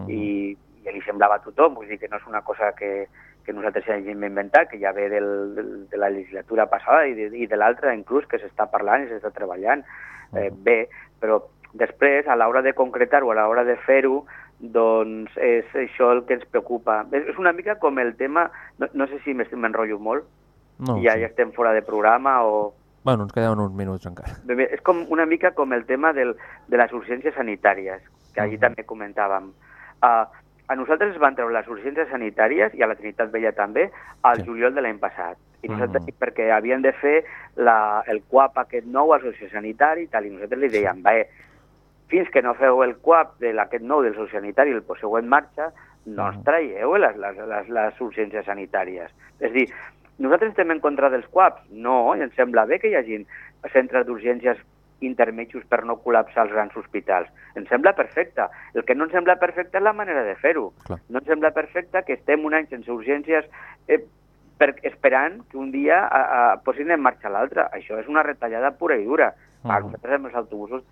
Mm. i, i li semblava a tothom, vull dir que no és una cosa que, que nosaltres hàgim inventat, que ja ve del, del, de la legislatura passada i de, i de l'altra inclús, que s'està parlant i s'està treballant eh, bé, però després, a l'hora de concretar-ho, a l'hora de fer-ho, doncs és això el que ens preocupa. És, és una mica com el tema, no, no sé si m'enrotllo molt, No, ja, sí. ja estem fora de programa o... Bueno, ens queden uns minuts encara. Bé, bé, És com una mica com el tema del, de les urgències sanitàries, que allí Mhm. també comentàvem. Uh, a nosaltres es van treure les urgències sanitàries, i a la Trinitat Vella també, al Sí. juliol de l'any passat. I nosaltres, Mhm. perquè havien de fer la, el QAP aquest nou al sociosanitari i tal, i nosaltres li dèiem, bé, fins que no feu el QAP de aquest nou del sociosanitari i el poseu en marxa, no ens Mhm. traieu les, les, les, les urgències sanitàries. És dir, nosaltres estem en contra dels QAPs? No, i ens sembla bé que hi hagi centres d'urgències intermetjos per no col·lapsar els grans hospitals. Ens sembla perfecte. El que no ens sembla perfecte és la manera de fer-ho. No ens sembla perfecte que estem un any sense urgències eh, per, esperant que un dia a, a, posin en marxa l'altre. Això és una retallada pura i dura. Uh Mhm. nosaltres amb els autobusos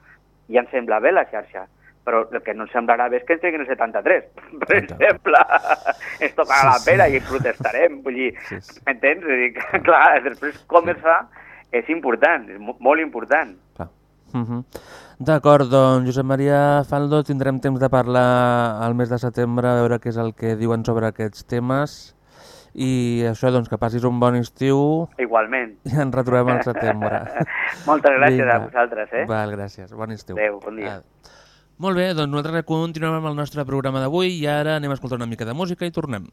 ja ens sembla bé la xarxa, però el que no ens semblarà bé és que ens treguin el 73, *laughs* per exemple. *laughs* ens tocarà la pera i protestarem. Vull dir, Sí, sí. m'entens? *laughs* Clar, després com es fa és important, és mo- molt important. Clar. Uh -huh. D'acord, doncs Josep Maria Faldo, tindrem temps de parlar al mes de setembre, a veure què és el que diuen sobre aquests temes i això, doncs, que passis un bon estiu Igualment. i ens retrobem al setembre. *laughs* Moltes gràcies Vinga. a vosaltres, eh? Val, gràcies. Bon estiu. Adéu, bon dia. Ah. Molt bé, doncs nosaltres continuem amb el nostre programa d'avui i ara anem a escoltar una mica de música i tornem.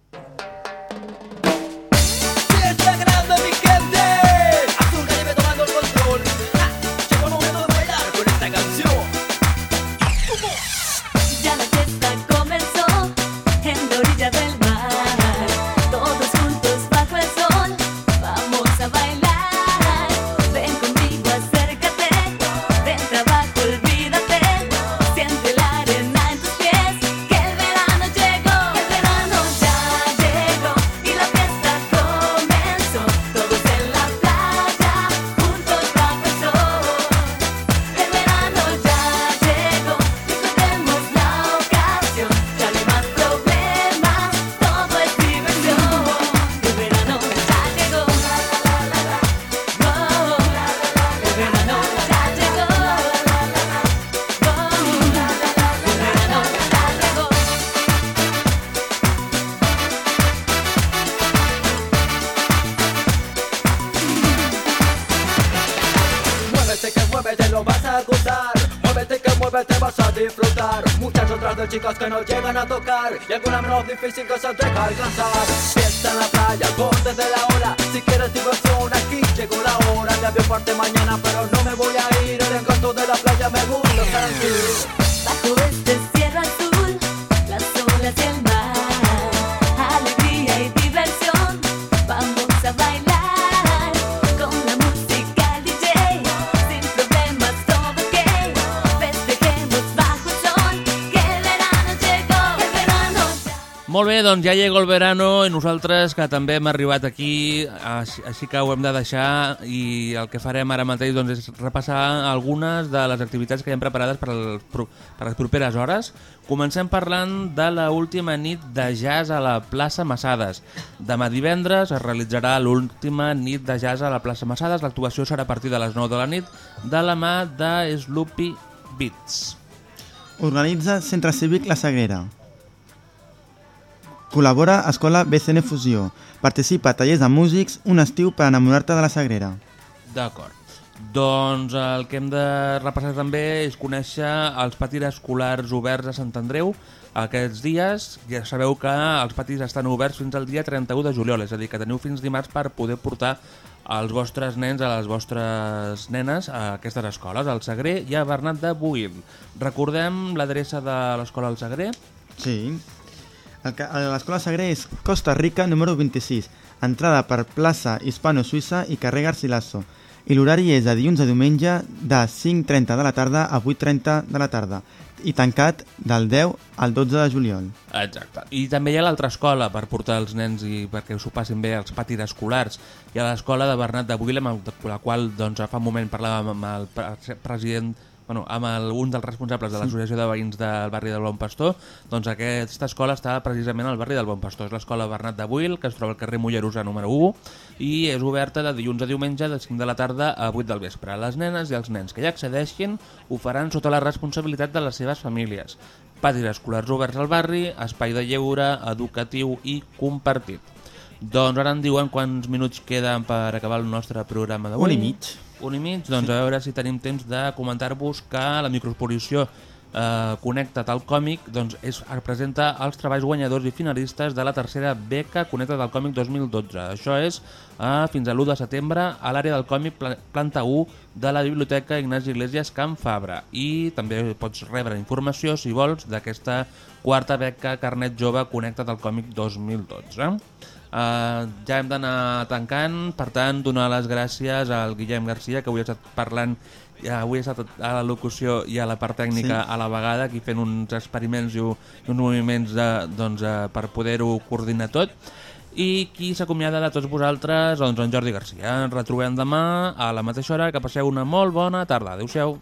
Muévete vas a disfrutar. Muchas otras de chicas que no llegan a tocar. Y alguna menos difícil que se deja alcanzar. Fiesta en la playa, borde de la ola. Si quieres diversión aquí llegó la hora. De avión parte mañana pero no me voy a ir. El encanto de la playa me gusta aquí Bajo este cielo azul, las olas Molt bé, doncs ja llega el verano i nosaltres que també hem arribat aquí, així, que ho hem de deixar i el que farem ara mateix doncs, és repassar algunes de les activitats que hi hem preparades per, el, per les properes hores. Comencem parlant de la última nit de jazz a la plaça Massades. Demà divendres es realitzarà l'última nit de jazz a la plaça Massades. L'actuació serà a partir de les 9 de la nit de la mà de Sloopy Beats. Organitza Centre Cívic La Sagrera. Col·labora Escola BCN Fusió. Participa a tallers de músics, un estiu per enamorar-te de la Sagrera. D'acord. Doncs el que hem de repassar també és conèixer els patis escolars oberts a Sant Andreu aquests dies. Ja sabeu que els patis estan oberts fins al dia 31 de juliol, és a dir, que teniu fins dimarts per poder portar els vostres nens a les vostres nenes a aquestes escoles, al Sagrer i a Bernat de Buil. Recordem l'adreça de l'escola al Sagrer? Sí. L'escola Sagrera és Costa Rica número 26, entrada per plaça Hispano-Suïssa i carrer Garcilaso. I l'horari és de dilluns a diumenge de 5.30 de la tarda a 8.30 de la tarda i tancat del 10 al 12 de juliol. Exacte. I també hi ha l'altra escola per portar els nens i perquè s'ho passin bé als patis escolars. Hi ha l'escola de Bernat de Buil, amb la qual doncs, fa un moment parlàvem amb el pre- president bueno, amb el, un dels responsables de l'Associació de Veïns del barri del Bon Pastor, doncs aquesta escola està precisament al barri del Bon Pastor. És l'escola Bernat de Buil, que es troba al carrer Mollerusa número 1, i és oberta de dilluns a diumenge de 5 de la tarda a 8 del vespre. Les nenes i els nens que hi accedeixin ho faran sota la responsabilitat de les seves famílies. Patis escolars oberts al barri, espai de lleure, educatiu i compartit. Doncs ara em diuen quants minuts queden per acabar el nostre programa d'avui. Un i mig. Un i mig, doncs a veure si tenim temps de comentar-vos que la microexposició eh, Connecta't al còmic doncs és, presenta els treballs guanyadors i finalistes de la tercera beca Connecta't al còmic 2012. Això és eh, fins a l'1 de setembre a l'àrea del còmic pla- planta 1 de la Biblioteca Ignasi Iglesias Can Fabra. I també pots rebre informació, si vols, d'aquesta quarta beca Carnet Jove Connecta't al còmic 2012. Uh, ja hem d'anar tancant, per tant, donar les gràcies al Guillem Garcia, que avui ha estat parlant avui he estat a la locució i a la part tècnica Sí. a la vegada, aquí fent uns experiments i uns moviments de, doncs, eh, per poder-ho coordinar tot. I qui s'acomiada de tots vosaltres, doncs en Jordi Garcia. Ens retrobem demà a la mateixa hora, que passeu una molt bona tarda. Adéu-siau.